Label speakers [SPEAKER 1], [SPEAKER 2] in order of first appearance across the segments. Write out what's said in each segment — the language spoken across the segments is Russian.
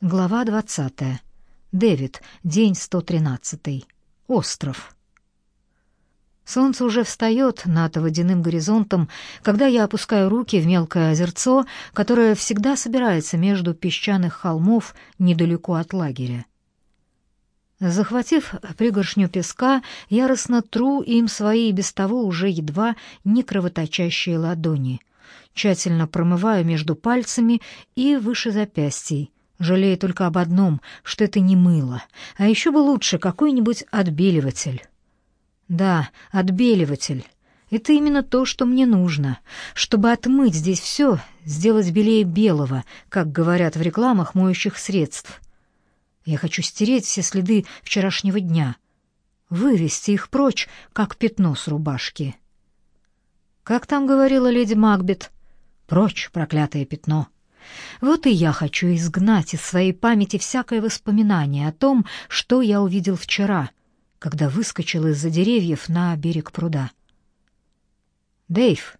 [SPEAKER 1] Глава 20. Дэвид, день 113. Остров. Солнце уже встает над водяным горизонтом, когда я опускаю руки в мелкое озерцо, которое всегда собирается между песчаных холмов недалеко от лагеря. Захватив пригоршню песка, яростно тру им свои без того уже едва не кровоточащие ладони. Тщательно промываю между пальцами и выше запястий — Жалею только об одном, что это не мыло, а еще бы лучше какой-нибудь отбеливатель. Да, отбеливатель. Это именно то, что мне нужно, чтобы отмыть здесь все, сделать белее белого, как говорят в рекламах моющих средств. Я хочу стереть все следы вчерашнего дня, вывести их прочь, как пятно с рубашки. Как там говорила леди Макбет? Прочь, проклятое пятно. Вот и я хочу изгнать из своей памяти всякое воспоминание о том, что я увидел вчера, когда выскочил из-за деревьев на берег пруда. «Дэйв,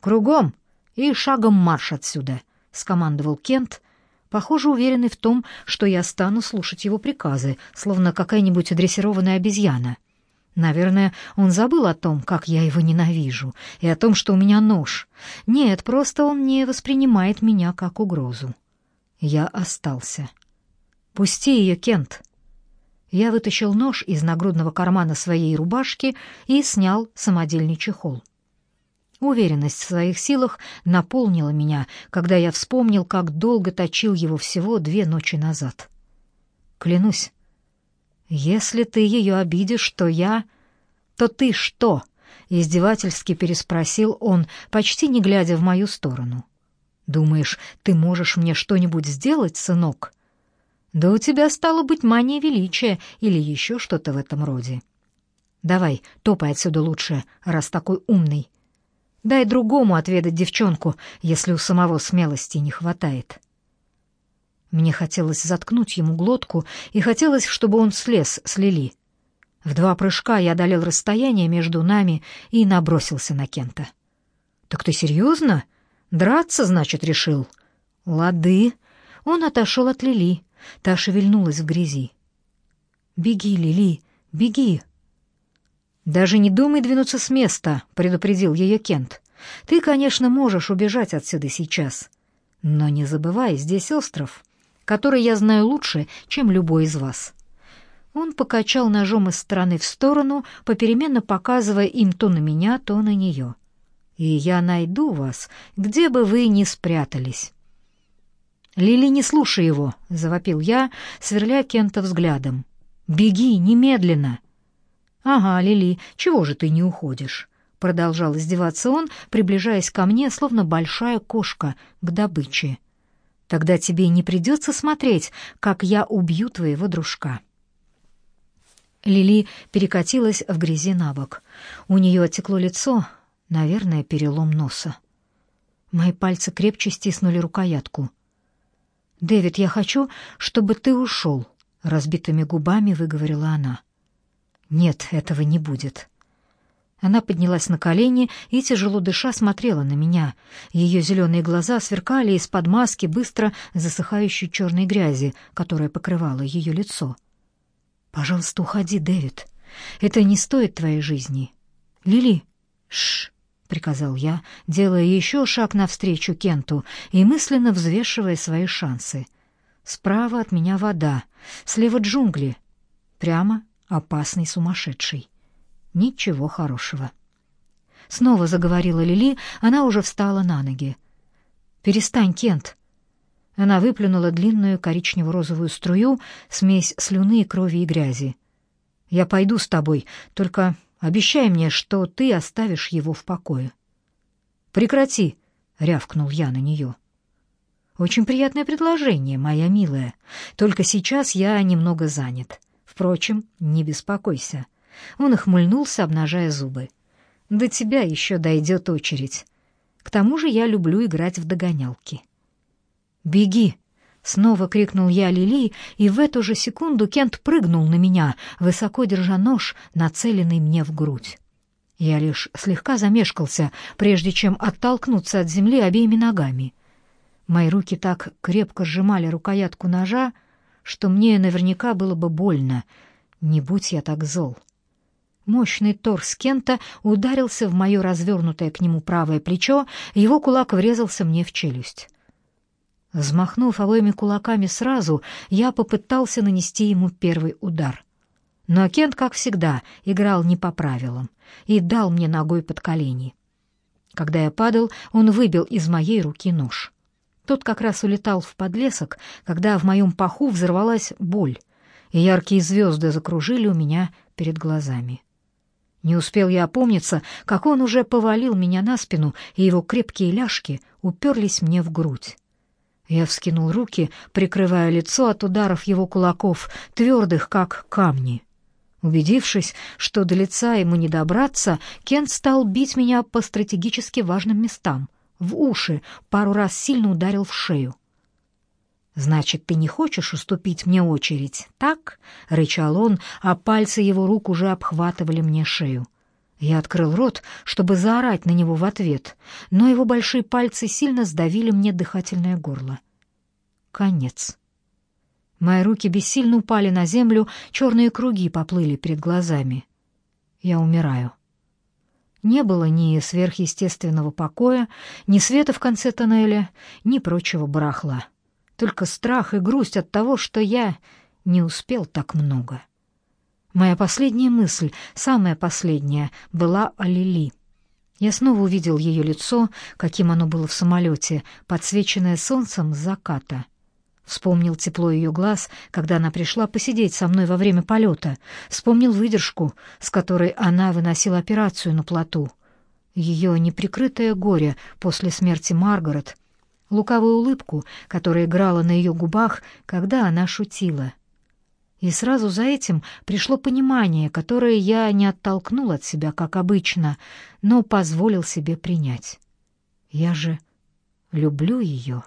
[SPEAKER 1] кругом и шагом марш отсюда», — скомандовал Кент, похоже, уверенный в том, что я стану слушать его приказы, словно какая-нибудь дрессированная обезьяна. Наверное, он забыл о том, как я его ненавижу, и о том, что у меня нож. Нет, просто он не воспринимает меня как угрозу. Я остался. «Пусти ее, Кент!» Я вытащил нож из нагрудного кармана своей рубашки и снял самодельный чехол. Уверенность в своих силах наполнила меня, когда я вспомнил, как долго точил его всего две ночи назад. Клянусь, «Если ты ее обидишь, то я...» «То ты что?» — издевательски переспросил он, почти не глядя в мою сторону. «Думаешь, ты можешь мне что-нибудь сделать, сынок?» «Да у тебя стало быть мания величия или еще что-то в этом роде». «Давай, топай отсюда лучше, раз такой умный. Дай другому отведать девчонку, если у самого смелости не хватает». Мне хотелось заткнуть ему глотку, и хотелось, чтобы он слез с Лили. В два прыжка я одолел расстояние между нами и набросился на Кента. «Так ты серьезно? Драться, значит, решил?» «Лады». Он отошел от Лили. Та шевельнулась в грязи. «Беги, Лили, беги!» «Даже не думай двинуться с места», — предупредил ее Кент. «Ты, конечно, можешь убежать отсюда сейчас. Но не забывай, здесь остров который я знаю лучше, чем любой из вас». Он покачал ножом из стороны в сторону, попеременно показывая им то на меня, то на нее. «И я найду вас, где бы вы ни спрятались». «Лили, не слушай его!» — завопил я, сверля Кента взглядом. «Беги, немедленно!» «Ага, Лили, чего же ты не уходишь?» — продолжал издеваться он, приближаясь ко мне, словно большая кошка, к добыче. Тогда тебе не придется смотреть, как я убью твоего дружка». Лили перекатилась в грязи на бок. У нее отекло лицо, наверное, перелом носа. Мои пальцы крепче стиснули рукоятку. «Дэвид, я хочу, чтобы ты ушел», — разбитыми губами выговорила она. «Нет, этого не будет. Она поднялась на колени и, тяжело дыша, смотрела на меня. Ее зеленые глаза сверкали из-под маски быстро засыхающей черной грязи, которая покрывала ее лицо. «Пожалуйста, уходи, Дэвид. Это не стоит твоей жизни. Лили, шш, приказал я, делая еще шаг навстречу Кенту и мысленно взвешивая свои шансы. Справа от меня вода, слева джунгли, прямо опасный сумасшедший. Ничего хорошего. Снова заговорила Лили, она уже встала на ноги. «Перестань, Кент!» Она выплюнула длинную коричнево-розовую струю, смесь слюны, крови и грязи. «Я пойду с тобой, только обещай мне, что ты оставишь его в покое». «Прекрати!» — рявкнул я на нее. «Очень приятное предложение, моя милая. Только сейчас я немного занят. Впрочем, не беспокойся. Он охмыльнулся, обнажая зубы. «До тебя еще дойдет очередь. К тому же я люблю играть в догонялки». «Беги!» — снова крикнул я Лили, и в эту же секунду Кент прыгнул на меня, высоко держа нож, нацеленный мне в грудь. Я лишь слегка замешкался, прежде чем оттолкнуться от земли обеими ногами. Мои руки так крепко сжимали рукоятку ножа, что мне наверняка было бы больно, не будь я так зол. Мощный торс Кента ударился в мое развернутое к нему правое плечо, его кулак врезался мне в челюсть. Взмахнув обоими кулаками сразу, я попытался нанести ему первый удар. Но Кент, как всегда, играл не по правилам и дал мне ногой под колени. Когда я падал, он выбил из моей руки нож. Тот как раз улетал в подлесок, когда в моем паху взорвалась боль, и яркие звезды закружили у меня перед глазами. Не успел я опомниться, как он уже повалил меня на спину, и его крепкие ляжки уперлись мне в грудь. Я вскинул руки, прикрывая лицо от ударов его кулаков, твердых, как камни. Убедившись, что до лица ему не добраться, Кент стал бить меня по стратегически важным местам, в уши, пару раз сильно ударил в шею. «Значит, ты не хочешь уступить мне очередь, так?» — рычал он, а пальцы его рук уже обхватывали мне шею. Я открыл рот, чтобы заорать на него в ответ, но его большие пальцы сильно сдавили мне дыхательное горло. Конец. Мои руки бессильно упали на землю, черные круги поплыли перед глазами. Я умираю. Не было ни сверхъестественного покоя, ни света в конце тоннеля, ни прочего барахла только страх и грусть от того, что я не успел так много. Моя последняя мысль, самая последняя, была о Лили. Я снова увидел ее лицо, каким оно было в самолете, подсвеченное солнцем с заката. Вспомнил тепло ее глаз, когда она пришла посидеть со мной во время полета. Вспомнил выдержку, с которой она выносила операцию на плоту. Ее неприкрытое горе после смерти Маргарет лукавую улыбку, которая играла на ее губах, когда она шутила. И сразу за этим пришло понимание, которое я не оттолкнул от себя, как обычно, но позволил себе принять. Я же люблю ее.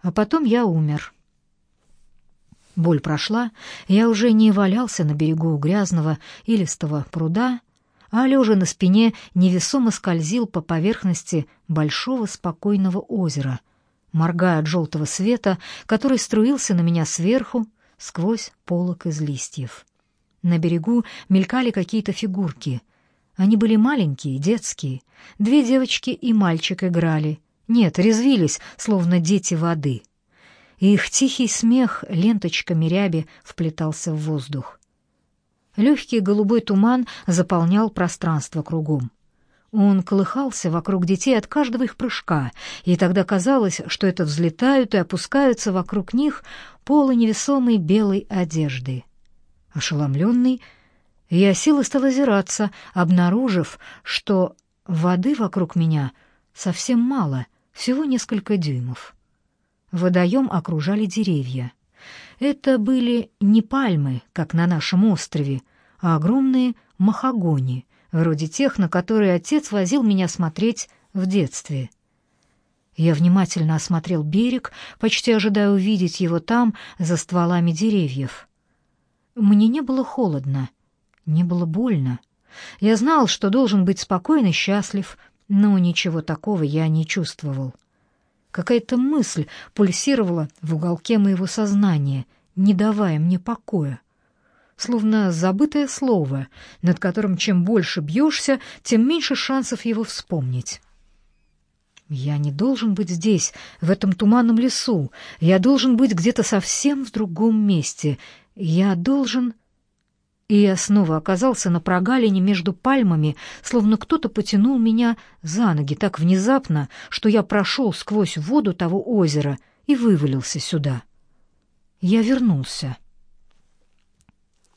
[SPEAKER 1] А потом я умер. Боль прошла, я уже не валялся на берегу грязного илистого пруда, а лежа на спине невесомо скользил по поверхности большого спокойного озера, моргая от желтого света, который струился на меня сверху сквозь полок из листьев. На берегу мелькали какие-то фигурки. Они были маленькие, детские. Две девочки и мальчик играли. Нет, резвились, словно дети воды. Их тихий смех ленточками ряби вплетался в воздух. Легкий голубой туман заполнял пространство кругом. Он колыхался вокруг детей от каждого их прыжка, и тогда казалось, что это взлетают и опускаются вокруг них полы невесомой белой одежды. Ошеломленный, я силой стал озираться, обнаружив, что воды вокруг меня совсем мало, всего несколько дюймов. Водоем окружали деревья. Это были не пальмы, как на нашем острове, а огромные махагони, вроде тех, на которые отец возил меня смотреть в детстве. Я внимательно осмотрел берег, почти ожидая увидеть его там, за стволами деревьев. Мне не было холодно, не было больно. Я знал, что должен быть спокоен и счастлив, но ничего такого я не чувствовал. Какая-то мысль пульсировала в уголке моего сознания, не давая мне покоя словно забытое слово, над которым чем больше бьешься, тем меньше шансов его вспомнить. Я не должен быть здесь, в этом туманном лесу. Я должен быть где-то совсем в другом месте. Я должен... И я снова оказался на прогалине между пальмами, словно кто-то потянул меня за ноги так внезапно, что я прошел сквозь воду того озера и вывалился сюда. Я вернулся.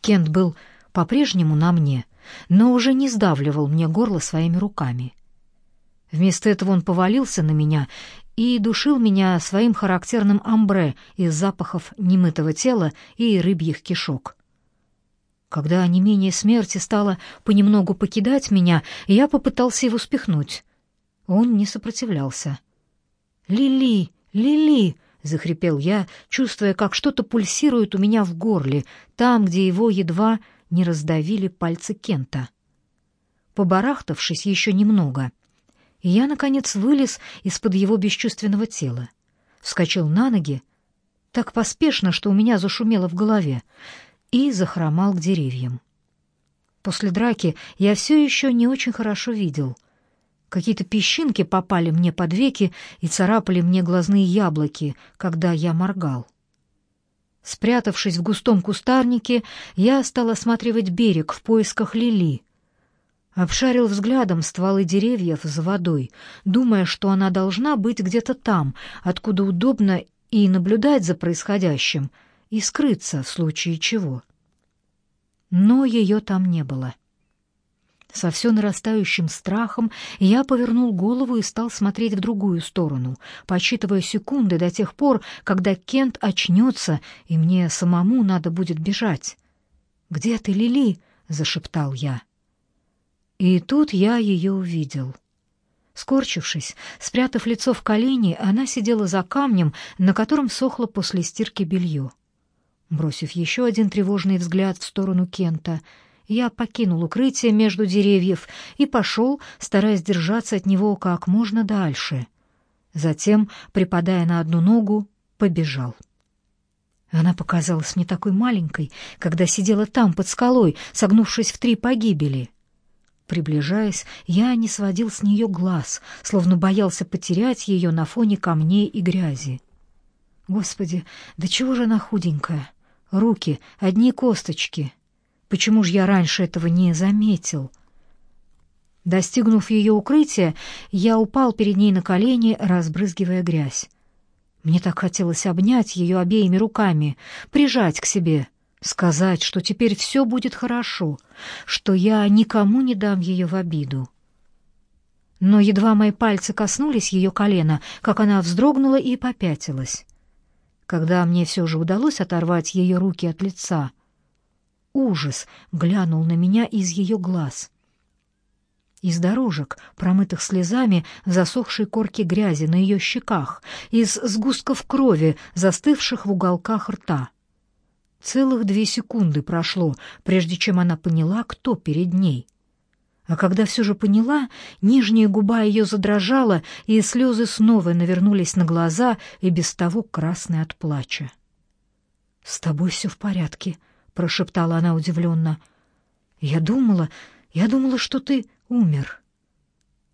[SPEAKER 1] Кент был по-прежнему на мне, но уже не сдавливал мне горло своими руками. Вместо этого он повалился на меня и душил меня своим характерным амбре из запахов немытого тела и рыбьих кишок. Когда онемение смерти стало понемногу покидать меня, я попытался его спихнуть. Он не сопротивлялся. «Лили! Лили!» — захрипел я, чувствуя, как что-то пульсирует у меня в горле, там, где его едва не раздавили пальцы Кента. Побарахтавшись еще немного, я, наконец, вылез из-под его бесчувственного тела. Вскочил на ноги, так поспешно, что у меня зашумело в голове, и захромал к деревьям. После драки я все еще не очень хорошо видел. Какие-то песчинки попали мне под веки и царапали мне глазные яблоки, когда я моргал. Спрятавшись в густом кустарнике, я стал осматривать берег в поисках Лили. Обшарил взглядом стволы деревьев за водой, думая, что она должна быть где-то там, откуда удобно и наблюдать за происходящим, и скрыться в случае чего. Но ее там не было. Со все нарастающим страхом я повернул голову и стал смотреть в другую сторону, подсчитывая секунды до тех пор, когда Кент очнется, и мне самому надо будет бежать. «Где ты, Лили?» — зашептал я. И тут я ее увидел. Скорчившись, спрятав лицо в колени, она сидела за камнем, на котором сохло после стирки белье. Бросив еще один тревожный взгляд в сторону Кента — я покинул укрытие между деревьев и пошел, стараясь держаться от него как можно дальше. Затем, припадая на одну ногу, побежал. Она показалась мне такой маленькой, когда сидела там, под скалой, согнувшись в три погибели. Приближаясь, я не сводил с нее глаз, словно боялся потерять ее на фоне камней и грязи. Господи, да чего же она худенькая? Руки, одни косточки. Почему же я раньше этого не заметил? Достигнув ее укрытия, я упал перед ней на колени, разбрызгивая грязь. Мне так хотелось обнять ее обеими руками, прижать к себе, сказать, что теперь все будет хорошо, что я никому не дам ее в обиду. Но едва мои пальцы коснулись ее колена, как она вздрогнула и попятилась. Когда мне все же удалось оторвать ее руки от лица — ужас глянул на меня из ее глаз. Из дорожек, промытых слезами, засохшей корки грязи на ее щеках, из сгустков крови, застывших в уголках рта. Целых две секунды прошло, прежде чем она поняла, кто перед ней. А когда все же поняла, нижняя губа ее задрожала, и слезы снова навернулись на глаза, и без того красные от плача. «С тобой все в порядке», — прошептала она удивленно. «Я думала, я думала, что ты умер».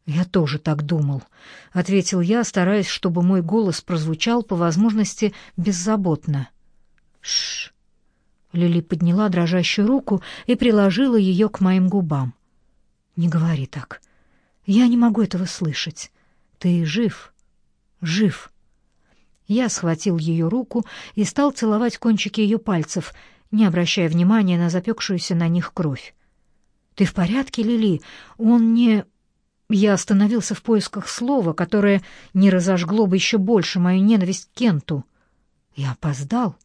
[SPEAKER 1] «Я тоже так думал», — ответил я, стараясь, чтобы мой голос прозвучал по возможности беззаботно. «Шш!» Лили подняла дрожащую руку и приложила ее к моим губам. «Не говори так. Я не могу этого слышать. Ты жив, жив». Я схватил ее руку и стал целовать кончики ее пальцев — не обращая внимания на запекшуюся на них кровь. «Ты в порядке, Лили? Он не...» Я остановился в поисках слова, которое не разожгло бы еще больше мою ненависть к Кенту. Я опоздал.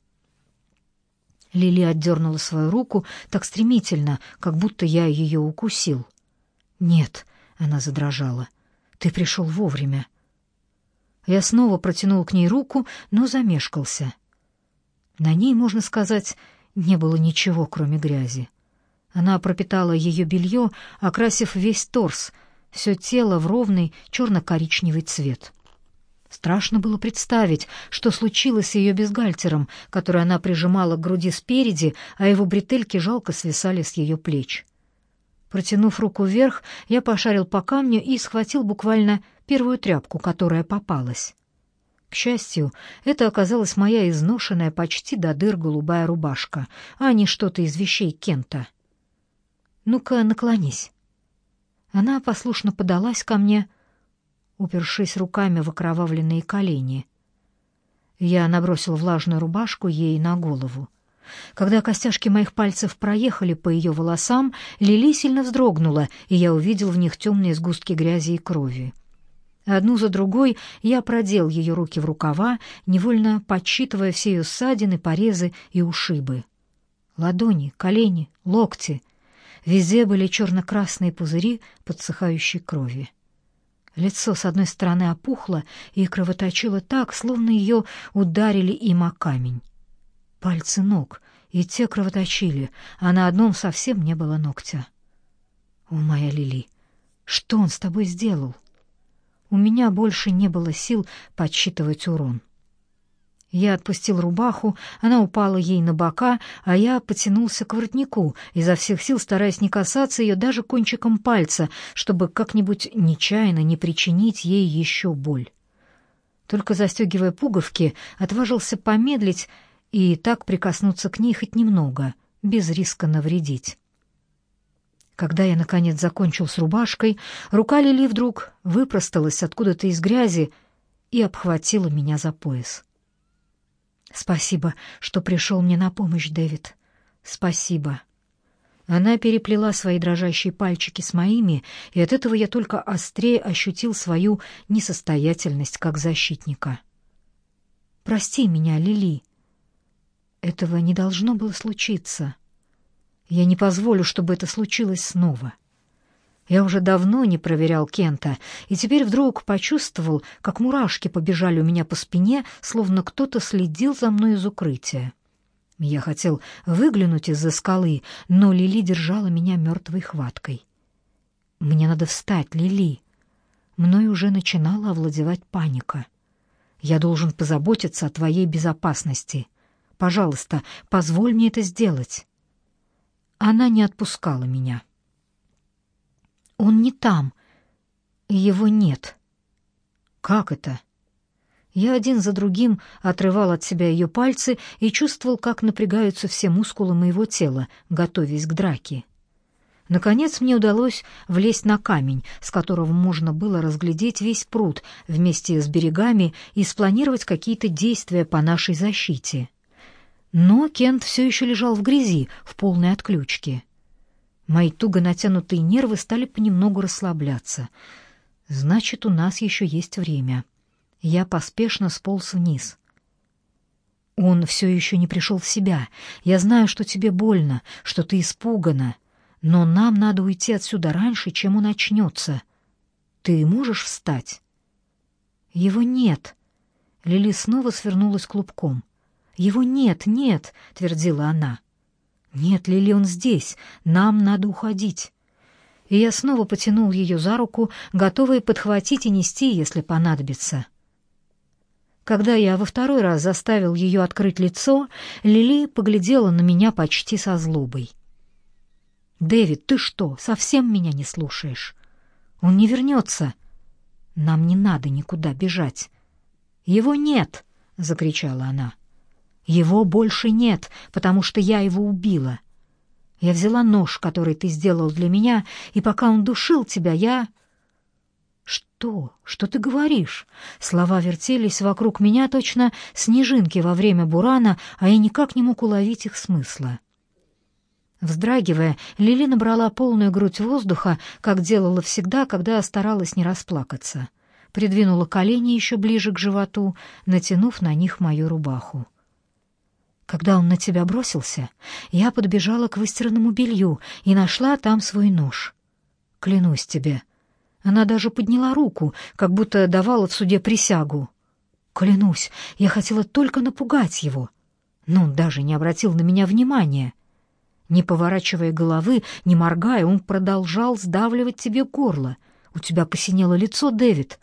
[SPEAKER 1] Лили отдернула свою руку так стремительно, как будто я ее укусил. «Нет», — она задрожала, — «ты пришел вовремя». Я снова протянул к ней руку, но замешкался. На ней, можно сказать, не было ничего, кроме грязи. Она пропитала ее белье, окрасив весь торс, все тело в ровный черно-коричневый цвет. Страшно было представить, что случилось с ее бюстгальтером, который она прижимала к груди спереди, а его бретельки жалко свисали с ее плеч. Протянув руку вверх, я пошарил по камню и схватил буквально первую тряпку, которая попалась. К счастью, это оказалась моя изношенная почти до дыр голубая рубашка, а не что-то из вещей Кента. «Ну-ка, наклонись». Она послушно подалась ко мне, упершись руками в окровавленные колени. Я набросил влажную рубашку ей на голову. Когда костяшки моих пальцев проехали по ее волосам, Лили сильно вздрогнула, и я увидел в них темные сгустки грязи и крови. Одну за другой я продел ее руки в рукава, невольно подсчитывая все ее ссадины, порезы и ушибы. Ладони, колени, локти. Везде были черно-красные пузыри подсыхающей крови. Лицо с одной стороны опухло и кровоточило так, словно ее ударили им о камень. Пальцы ног, и те кровоточили, а на одном совсем не было ногтя. «О, моя Лили, что он с тобой сделал?» у меня больше не было сил подсчитывать урон. Я отпустил рубаху, она упала ей на бока, а я потянулся к воротнику, изо всех сил стараясь не касаться ее даже кончиком пальца, чтобы как-нибудь нечаянно не причинить ей еще боль. Только застегивая пуговки, отважился помедлить и так прикоснуться к ней хоть немного, без риска навредить. Когда я, наконец, закончил с рубашкой, рука Лили вдруг выпросталась откуда-то из грязи и обхватила меня за пояс. Спасибо, что пришел мне на помощь, Дэвид. Спасибо. Она переплела свои дрожащие пальчики с моими, и от этого я только острее ощутил свою несостоятельность как защитника. Прости меня, Лили. Этого не должно было случиться. Я не позволю, чтобы это случилось снова. Я уже давно не проверял Кента, и теперь вдруг почувствовал, как мурашки побежали у меня по спине, словно кто-то следил за мной из укрытия. Я хотел выглянуть из-за скалы, но Лили держала меня мертвой хваткой. «Мне надо встать, Лили!» Мной уже начинала овладевать паника. «Я должен позаботиться о твоей безопасности. Пожалуйста, позволь мне это сделать». Она не отпускала меня. Он не там. Его нет. Как это? Я один за другим отрывал от себя ее пальцы и чувствовал, как напрягаются все мускулы моего тела, готовясь к драке. Наконец мне удалось влезть на камень, с которого можно было разглядеть весь пруд вместе с берегами и спланировать какие-то действия по нашей защите. Но Кент все еще лежал в грязи, в полной отключке. Мои туго натянутые нервы стали понемногу расслабляться. Значит, у нас еще есть время. Я поспешно сполз вниз. Он все еще не пришел в себя. Я знаю, что тебе больно, что ты испугана, но нам надо уйти отсюда раньше, чем он очнется. Ты можешь встать? Его нет. Лили снова свернулась клубком. Его нет, нет, твердила она. «Нет, Лили, он здесь. Нам надо уходить». И я снова потянул ее за руку, готовый подхватить и нести, если понадобится. Когда я во второй раз заставил ее открыть лицо, Лили поглядела на меня почти со злобой. «Дэвид, ты что, совсем меня не слушаешь? Он не вернется. Нам не надо никуда бежать». «Его нет!» — закричала она. Его больше нет, потому что я его убила. Я взяла нож, который ты сделал для меня, и пока он душил тебя, я... Что? Что ты говоришь? Слова вертелись вокруг меня точно снежинки во время бурана, а я никак не мог уловить их смысла. Вздрагивая, Лили набрала полную грудь воздуха, как делала всегда, когда старалась не расплакаться. Придвинула колени еще ближе к животу, натянув на них мою рубаху. Когда он на тебя бросился, я подбежала к выстиранному белью и нашла там свой нож. Клянусь тебе. Она даже подняла руку, как будто давала в суде присягу. Клянусь, я хотела только напугать его. Но он даже не обратил на меня внимания. Не поворачивая головы, не моргая, он продолжал сдавливать тебе горло. У тебя посинело лицо, Дэвид.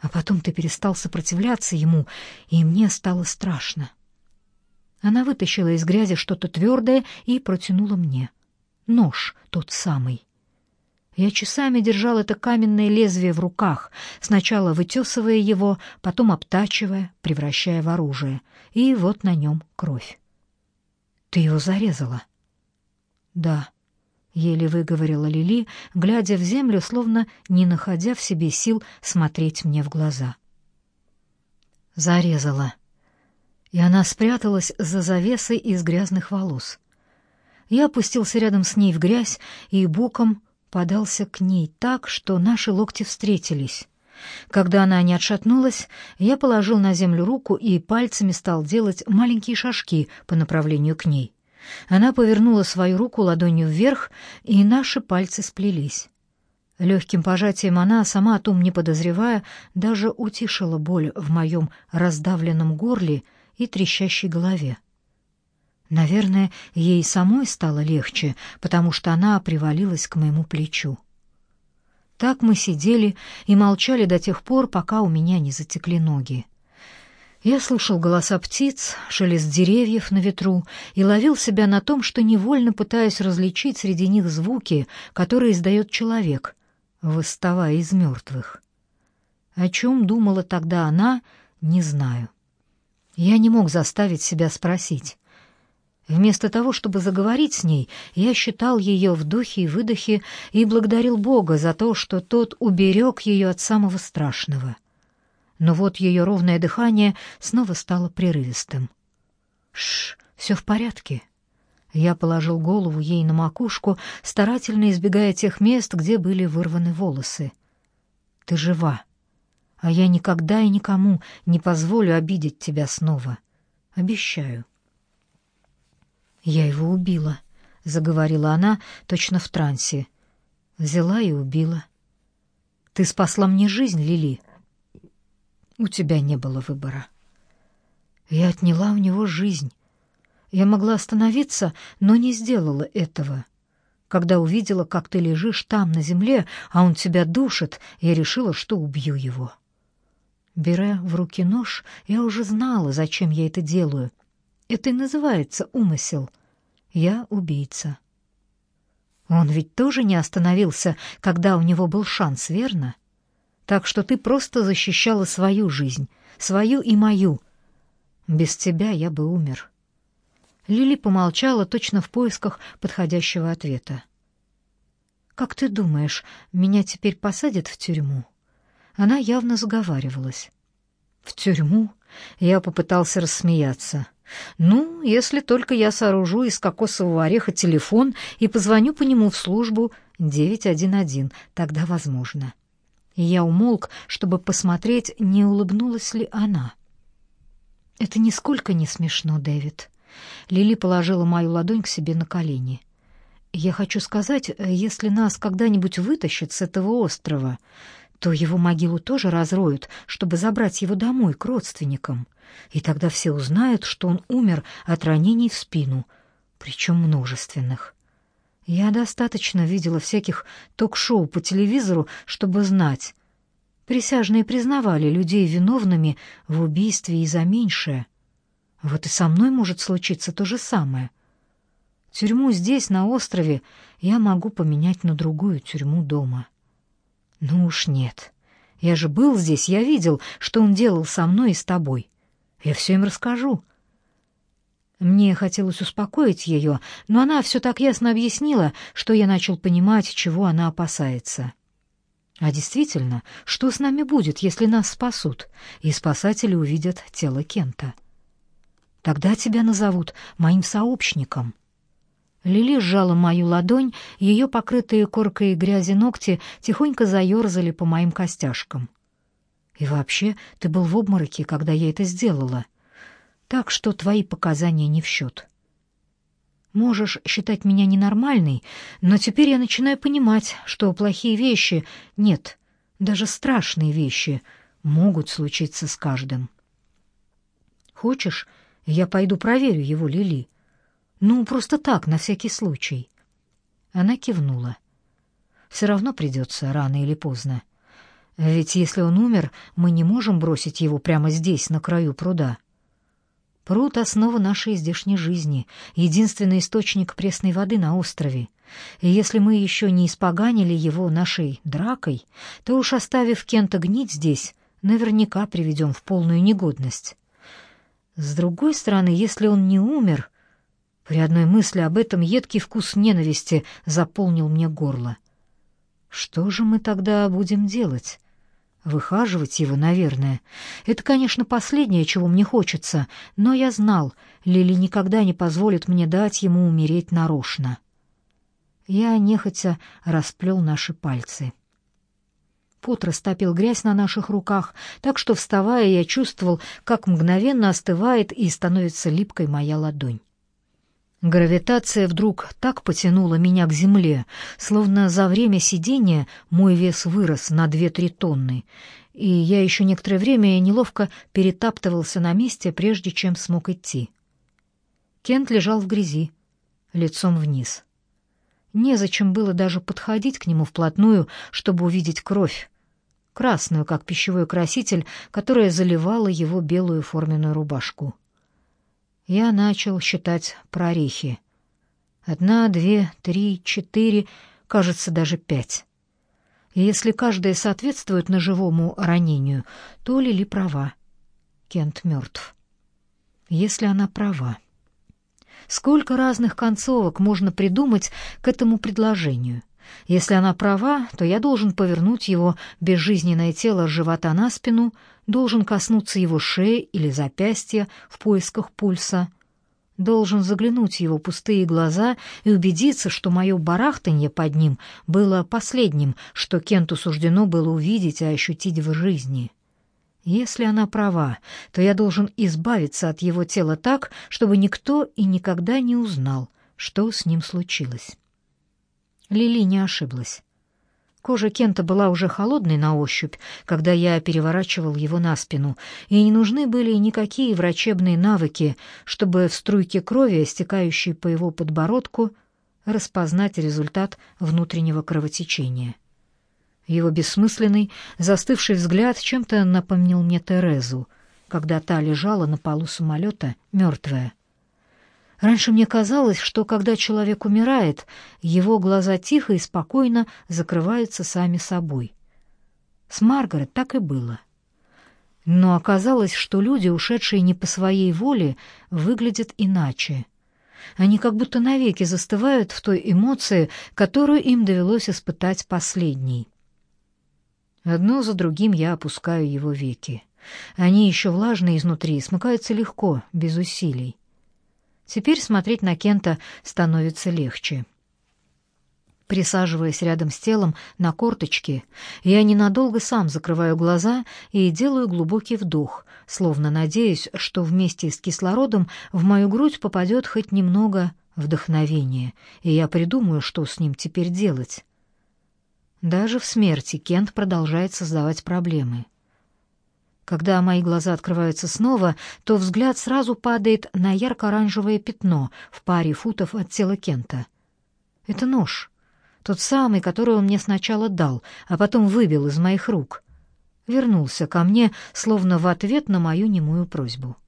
[SPEAKER 1] А потом ты перестал сопротивляться ему, и мне стало страшно. Она вытащила из грязи что-то твердое и протянула мне. Нож тот самый. Я часами держал это каменное лезвие в руках, сначала вытесывая его, потом обтачивая, превращая в оружие. И вот на нем кровь. «Ты его зарезала?» «Да», — еле выговорила Лили, глядя в землю, словно не находя в себе сил смотреть мне в глаза. «Зарезала», и она спряталась за завесой из грязных волос. Я опустился рядом с ней в грязь и боком подался к ней так, что наши локти встретились. Когда она не отшатнулась, я положил на землю руку и пальцами стал делать маленькие шажки по направлению к ней. Она повернула свою руку ладонью вверх, и наши пальцы сплелись. Легким пожатием она, сама о том не подозревая, даже утишила боль в моем раздавленном горле и трещащей голове. Наверное, ей самой стало легче, потому что она привалилась к моему плечу. Так мы сидели и молчали до тех пор, пока у меня не затекли ноги. Я слушал голоса птиц, шелест деревьев на ветру и ловил себя на том, что невольно пытаюсь различить среди них звуки, которые издает человек, восставая из мертвых. О чем думала тогда она, не знаю. Я не мог заставить себя спросить. Вместо того, чтобы заговорить с ней, я считал ее вдохи и выдохи и благодарил Бога за то, что тот уберег ее от самого страшного — но вот ее ровное дыхание снова стало прерывистым. «Шш, все в порядке». Я положил голову ей на макушку, старательно избегая тех мест, где были вырваны волосы. «Ты жива, а я никогда и никому не позволю обидеть тебя снова. Обещаю». «Я его убила», — заговорила она точно в трансе. «Взяла и убила». «Ты спасла мне жизнь, Лили». У тебя не было выбора. Я отняла у него жизнь. Я могла остановиться, но не сделала этого. Когда увидела, как ты лежишь там на земле, а он тебя душит, я решила, что убью его. Беря в руки нож, я уже знала, зачем я это делаю. Это и называется умысел. Я убийца. Он ведь тоже не остановился, когда у него был шанс, верно? — так что ты просто защищала свою жизнь, свою и мою. Без тебя я бы умер. Лили помолчала точно в поисках подходящего ответа. Как ты думаешь, меня теперь посадят в тюрьму? Она явно заговаривалась. В тюрьму? Я попытался рассмеяться. Ну, если только я сооружу из кокосового ореха телефон и позвоню по нему в службу 911, тогда возможно и я умолк, чтобы посмотреть, не улыбнулась ли она. «Это нисколько не смешно, Дэвид». Лили положила мою ладонь к себе на колени. «Я хочу сказать, если нас когда-нибудь вытащат с этого острова, то его могилу тоже разроют, чтобы забрать его домой, к родственникам. И тогда все узнают, что он умер от ранений в спину, причем множественных. Я достаточно видела всяких ток-шоу по телевизору, чтобы знать. Присяжные признавали людей виновными в убийстве и за меньшее. Вот и со мной может случиться то же самое. Тюрьму здесь, на острове, я могу поменять на другую тюрьму дома. Ну уж нет. Я же был здесь, я видел, что он делал со мной и с тобой. Я все им расскажу. Мне хотелось успокоить ее, но она все так ясно объяснила, что я начал понимать, чего она опасается. А действительно, что с нами будет, если нас спасут, и спасатели увидят тело Кента? Тогда тебя назовут моим сообщником. Лили сжала мою ладонь, ее покрытые коркой грязи ногти тихонько заерзали по моим костяшкам. И вообще, ты был в обмороке, когда я это сделала — так что твои показания не в счет. Можешь считать меня ненормальной, но теперь я начинаю понимать, что плохие вещи, нет, даже страшные вещи могут случиться с каждым. Хочешь, я пойду проверю его, Лили? Ну, просто так, на всякий случай. Она кивнула. Все равно придется, рано или поздно. Ведь если он умер, мы не можем бросить его прямо здесь, на краю пруда. Пруд — основа нашей здешней жизни, единственный источник пресной воды на острове. И если мы еще не испоганили его нашей дракой, то уж оставив Кента гнить здесь, наверняка приведем в полную негодность. С другой стороны, если он не умер... При одной мысли об этом едкий вкус ненависти заполнил мне горло. Что же мы тогда будем делать? Выхаживать его, наверное. Это, конечно, последнее, чего мне хочется, но я знал, Лили никогда не позволит мне дать ему умереть нарочно. Я нехотя расплел наши пальцы. Пот растопил грязь на наших руках, так что, вставая, я чувствовал, как мгновенно остывает и становится липкой моя ладонь. Гравитация вдруг так потянула меня к земле, словно за время сидения мой вес вырос на две-три тонны, и я еще некоторое время неловко перетаптывался на месте, прежде чем смог идти. Кент лежал в грязи, лицом вниз. Незачем было даже подходить к нему вплотную, чтобы увидеть кровь, красную, как пищевой краситель, которая заливала его белую форменную рубашку. Я начал считать прорехи. Одна, две, три, четыре, кажется, даже пять. И если каждая соответствует ножевому ранению, то Лили права. Кент мертв. Если она права. Сколько разных концовок можно придумать к этому предложению? Если она права, то я должен повернуть его безжизненное тело с живота на спину, должен коснуться его шеи или запястья в поисках пульса, должен заглянуть в его пустые глаза и убедиться, что мое барахтанье под ним было последним, что Кенту суждено было увидеть и ощутить в жизни. Если она права, то я должен избавиться от его тела так, чтобы никто и никогда не узнал, что с ним случилось. Лили не ошиблась. Кожа Кента была уже холодной на ощупь, когда я переворачивал его на спину, и не нужны были никакие врачебные навыки, чтобы в струйке крови, стекающей по его подбородку, распознать результат внутреннего кровотечения. Его бессмысленный, застывший взгляд чем-то напомнил мне Терезу, когда та лежала на полу самолета, мертвая. Раньше мне казалось, что когда человек умирает, его глаза тихо и спокойно закрываются сами собой. С Маргарет так и было. Но оказалось, что люди, ушедшие не по своей воле, выглядят иначе. Они как будто навеки застывают в той эмоции, которую им довелось испытать последней. Одно за другим я опускаю его веки. Они еще влажные изнутри, смыкаются легко, без усилий. Теперь смотреть на Кента становится легче. Присаживаясь рядом с телом на корточке, я ненадолго сам закрываю глаза и делаю глубокий вдох, словно надеясь, что вместе с кислородом в мою грудь попадет хоть немного вдохновения, и я придумаю, что с ним теперь делать. Даже в смерти Кент продолжает создавать проблемы. Когда мои глаза открываются снова, то взгляд сразу падает на ярко-оранжевое пятно в паре футов от тела Кента. Это нож, тот самый, который он мне сначала дал, а потом выбил из моих рук. Вернулся ко мне, словно в ответ на мою немую просьбу.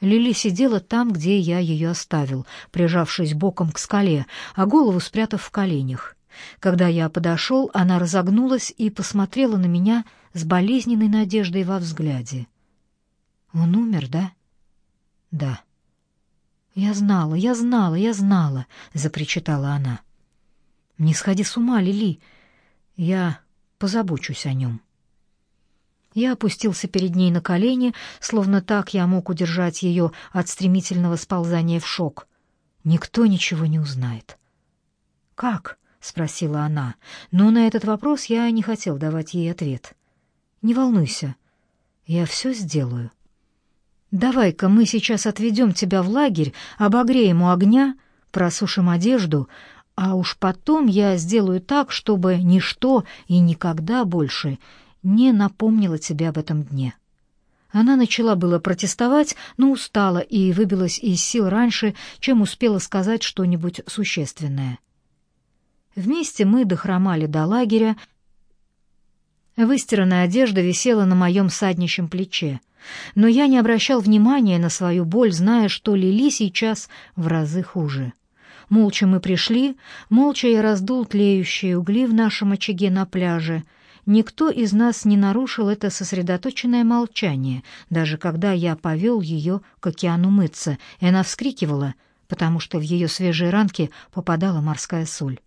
[SPEAKER 1] Лили сидела там, где я ее оставил, прижавшись боком к скале, а голову спрятав в коленях. Когда я подошел, она разогнулась и посмотрела на меня с болезненной надеждой во взгляде. «Он умер, да?» «Да». «Я знала, я знала, я знала», — запричитала она. «Не сходи с ума, Лили. Я позабочусь о нем». Я опустился перед ней на колени, словно так я мог удержать ее от стремительного сползания в шок. Никто ничего не узнает. «Как?» — спросила она, но на этот вопрос я не хотел давать ей ответ. «Не волнуйся, я все сделаю. Давай-ка мы сейчас отведем тебя в лагерь, обогреем у огня, просушим одежду, а уж потом я сделаю так, чтобы ничто и никогда больше не напомнило тебе об этом дне». Она начала было протестовать, но устала и выбилась из сил раньше, чем успела сказать что-нибудь существенное. Вместе мы дохромали до лагеря. Выстиранная одежда висела на моем саднищем плече, но я не обращал внимания на свою боль, зная, что Лили сейчас в разы хуже. Молча мы пришли, молча я раздул тлеющие угли в нашем очаге на пляже. Никто из нас не нарушил это сосредоточенное молчание, даже когда я повел ее к океану мыться, и она вскрикивала, потому что в ее свежие ранки попадала морская соль.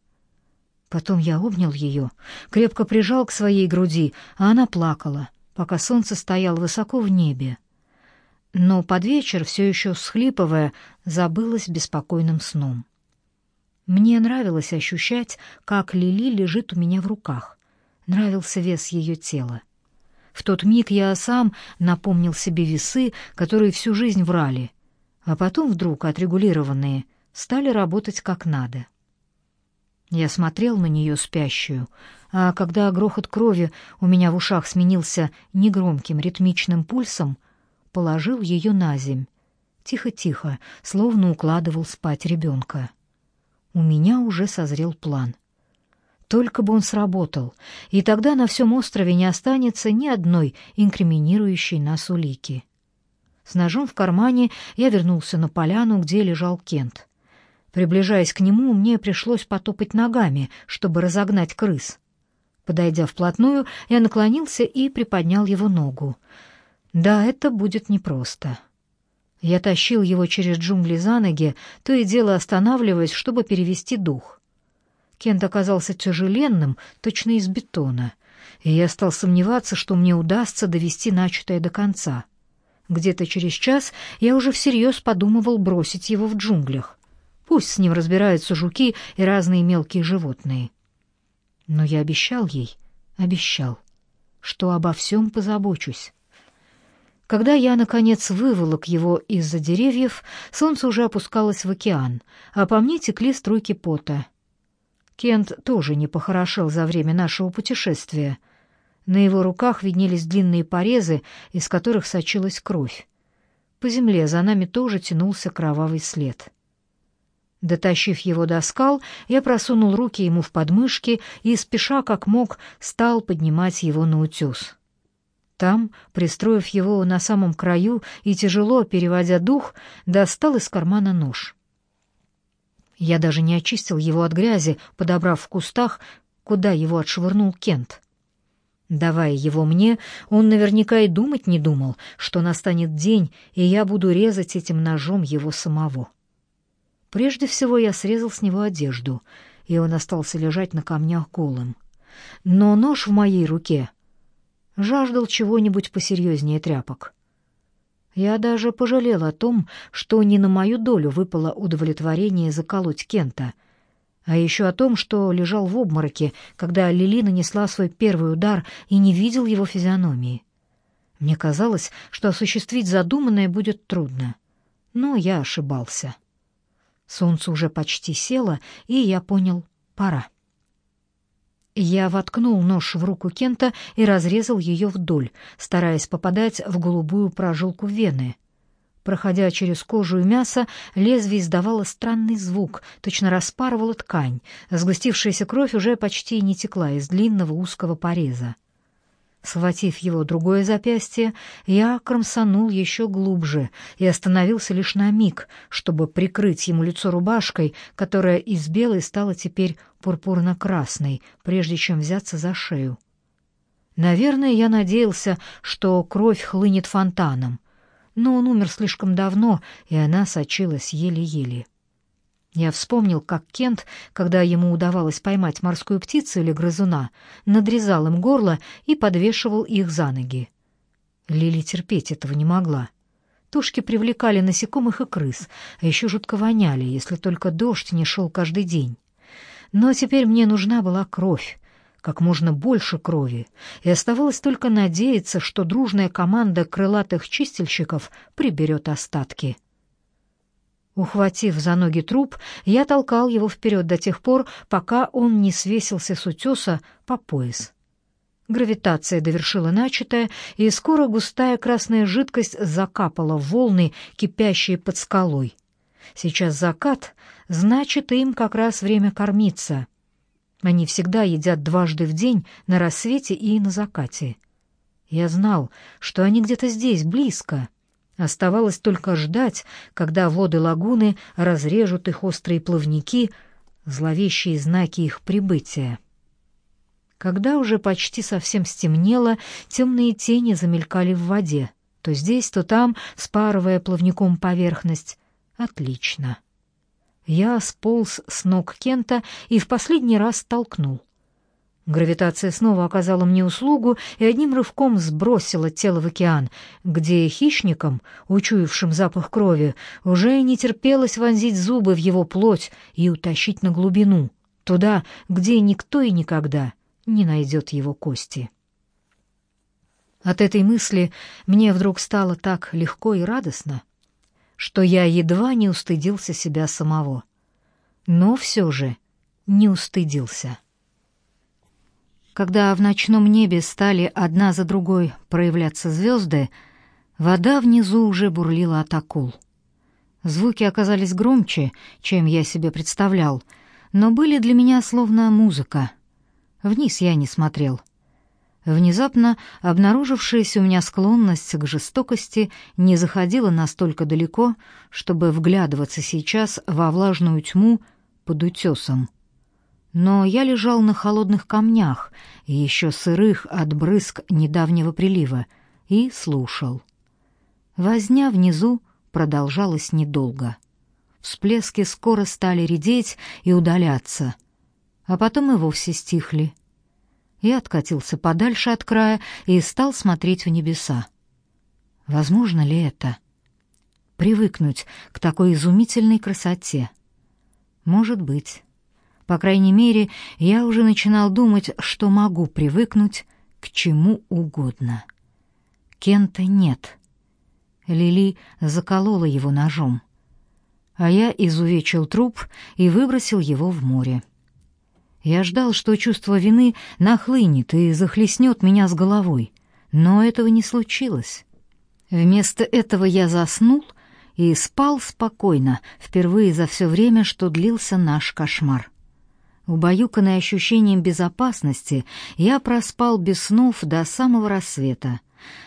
[SPEAKER 1] Потом я обнял ее, крепко прижал к своей груди, а она плакала, пока солнце стояло высоко в небе. Но под вечер, все еще всхлипывая, забылась беспокойным сном. Мне нравилось ощущать, как Лили лежит у меня в руках. Нравился вес ее тела. В тот миг я сам напомнил себе весы, которые всю жизнь врали, а потом вдруг, отрегулированные, стали работать как надо. Я смотрел на нее спящую, а когда грохот крови у меня в ушах сменился негромким ритмичным пульсом, положил ее на земь. Тихо-тихо, словно укладывал спать ребенка. У меня уже созрел план. Только бы он сработал, и тогда на всем острове не останется ни одной инкриминирующей нас улики. С ножом в кармане я вернулся на поляну, где лежал Кент. Приближаясь к нему, мне пришлось потопать ногами, чтобы разогнать крыс. Подойдя вплотную, я наклонился и приподнял его ногу. Да, это будет непросто. Я тащил его через джунгли за ноги, то и дело останавливаясь, чтобы перевести дух. Кент оказался тяжеленным, точно из бетона, и я стал сомневаться, что мне удастся довести начатое до конца. Где-то через час я уже всерьез подумывал бросить его в джунглях. Пусть с ним разбираются жуки и разные мелкие животные. Но я обещал ей, обещал, что обо всем позабочусь. Когда я, наконец, выволок его из-за деревьев, солнце уже опускалось в океан, а по мне текли струйки пота. Кент тоже не похорошел за время нашего путешествия. На его руках виднелись длинные порезы, из которых сочилась кровь. По земле за нами тоже тянулся кровавый след. Дотащив его до скал, я просунул руки ему в подмышки и, спеша как мог, стал поднимать его на утес. Там, пристроив его на самом краю и тяжело переводя дух, достал из кармана нож. Я даже не очистил его от грязи, подобрав в кустах, куда его отшвырнул Кент. Давая его мне, он наверняка и думать не думал, что настанет день, и я буду резать этим ножом его самого. Прежде всего я срезал с него одежду, и он остался лежать на камнях голым. Но нож в моей руке жаждал чего-нибудь посерьезнее тряпок. Я даже пожалел о том, что не на мою долю выпало удовлетворение заколоть Кента, а еще о том, что лежал в обмороке, когда Лили нанесла свой первый удар и не видел его физиономии. Мне казалось, что осуществить задуманное будет трудно, но я ошибался. Солнце уже почти село, и я понял — пора. Я воткнул нож в руку Кента и разрезал ее вдоль, стараясь попадать в голубую прожилку вены. Проходя через кожу и мясо, лезвие издавало странный звук, точно распарывало ткань. Сгустившаяся кровь уже почти не текла из длинного узкого пореза. Схватив его другое запястье, я кромсанул еще глубже и остановился лишь на миг, чтобы прикрыть ему лицо рубашкой, которая из белой стала теперь пурпурно-красной, прежде чем взяться за шею. Наверное, я надеялся, что кровь хлынет фонтаном, но он умер слишком давно, и она сочилась еле-еле. Я вспомнил, как Кент, когда ему удавалось поймать морскую птицу или грызуна, надрезал им горло и подвешивал их за ноги. Лили терпеть этого не могла. Тушки привлекали насекомых и крыс, а еще жутко воняли, если только дождь не шел каждый день. Но теперь мне нужна была кровь, как можно больше крови, и оставалось только надеяться, что дружная команда крылатых чистильщиков приберет остатки. Ухватив за ноги труп, я толкал его вперед до тех пор, пока он не свесился с утеса по пояс. Гравитация довершила начатое, и скоро густая красная жидкость закапала в волны, кипящие под скалой. Сейчас закат, значит, им как раз время кормиться. Они всегда едят дважды в день, на рассвете и на закате. Я знал, что они где-то здесь, близко — Оставалось только ждать, когда воды лагуны разрежут их острые плавники, зловещие знаки их прибытия. Когда уже почти совсем стемнело, темные тени замелькали в воде, то здесь, то там, спарывая плавником поверхность. Отлично. Я сполз с ног Кента и в последний раз толкнул — Гравитация снова оказала мне услугу и одним рывком сбросила тело в океан, где хищникам, учуявшим запах крови, уже не терпелось вонзить зубы в его плоть и утащить на глубину, туда, где никто и никогда не найдет его кости. От этой мысли мне вдруг стало так легко и радостно, что я едва не устыдился себя самого. Но все же не устыдился. Когда в ночном небе стали одна за другой проявляться звезды, вода внизу уже бурлила от акул. Звуки оказались громче, чем я себе представлял, но были для меня словно музыка. Вниз я не смотрел. Внезапно обнаружившаяся у меня склонность к жестокости не заходила настолько далеко, чтобы вглядываться сейчас во влажную тьму под утесом. Но я лежал на холодных камнях, еще сырых от брызг недавнего прилива, и слушал. Возня внизу продолжалась недолго. Всплески скоро стали редеть и удаляться, а потом и вовсе стихли. Я откатился подальше от края и стал смотреть в небеса. Возможно ли это? Привыкнуть к такой изумительной красоте? Может быть. По крайней мере, я уже начинал думать, что могу привыкнуть к чему угодно. Кента нет. Лили заколола его ножом, а я изувечил труп и выбросил его в море. Я ждал, что чувство вины нахлынет и захлестнет меня с головой, но этого не случилось. Вместо этого я заснул и спал спокойно, впервые за все время, что длился наш кошмар. Убаюканный ощущением безопасности, я проспал без снов до самого рассвета,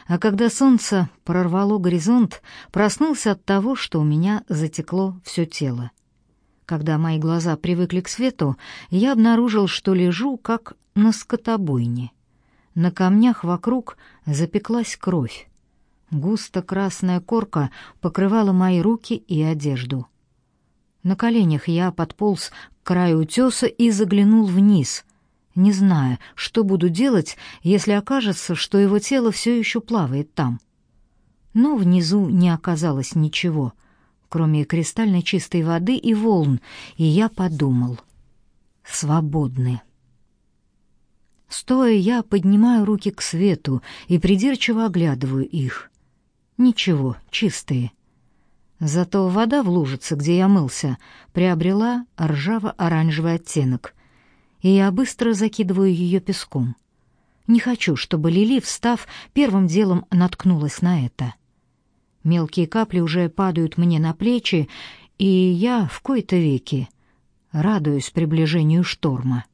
[SPEAKER 1] а когда солнце прорвало горизонт, проснулся от того, что у меня затекло все тело. Когда мои глаза привыкли к свету, я обнаружил, что лежу как на скотобойне. На камнях вокруг запеклась кровь. Густо-красная корка покрывала мои руки и одежду. На коленях я подполз краю утеса и заглянул вниз, не зная, что буду делать, если окажется, что его тело все еще плавает там. Но внизу не оказалось ничего — кроме кристально чистой воды и волн, и я подумал: свободны. Стоя, я поднимаю руки к свету и придирчиво оглядываю их. Ничего, чистые. Зато вода в лужице, где я мылся, приобрела ржаво-оранжевый оттенок, и я быстро закидываю ее песком. Не хочу, чтобы Лили, встав, первым делом наткнулась на это. — Мелкие капли уже падают мне на плечи, и я в кои-то веки радуюсь приближению шторма.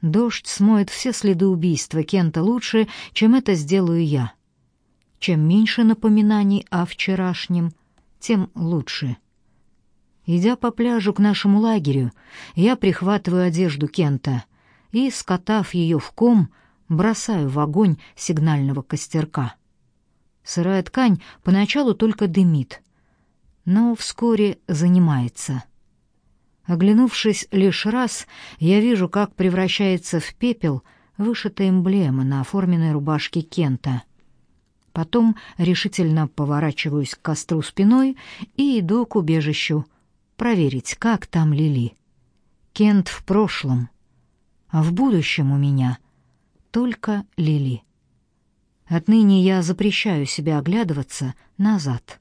[SPEAKER 1] Дождь смоет все следы убийства Кента лучше, чем это сделаю я. Чем меньше напоминаний о вчерашнем, тем лучше. Идя по пляжу к нашему лагерю, я прихватываю одежду Кента и, скотав ее в ком, бросаю в огонь сигнального костерка. Сырая ткань поначалу только дымит, но вскоре занимается. Оглянувшись лишь раз, я вижу, как превращается в пепел вышитая эмблема на оформленной рубашке Кента. Потом решительно поворачиваюсь к костру спиной и иду к убежищу, проверить, как там Лили. Кент в прошлом, а в будущем у меня только Лили. Отныне я запрещаю себе оглядываться назад.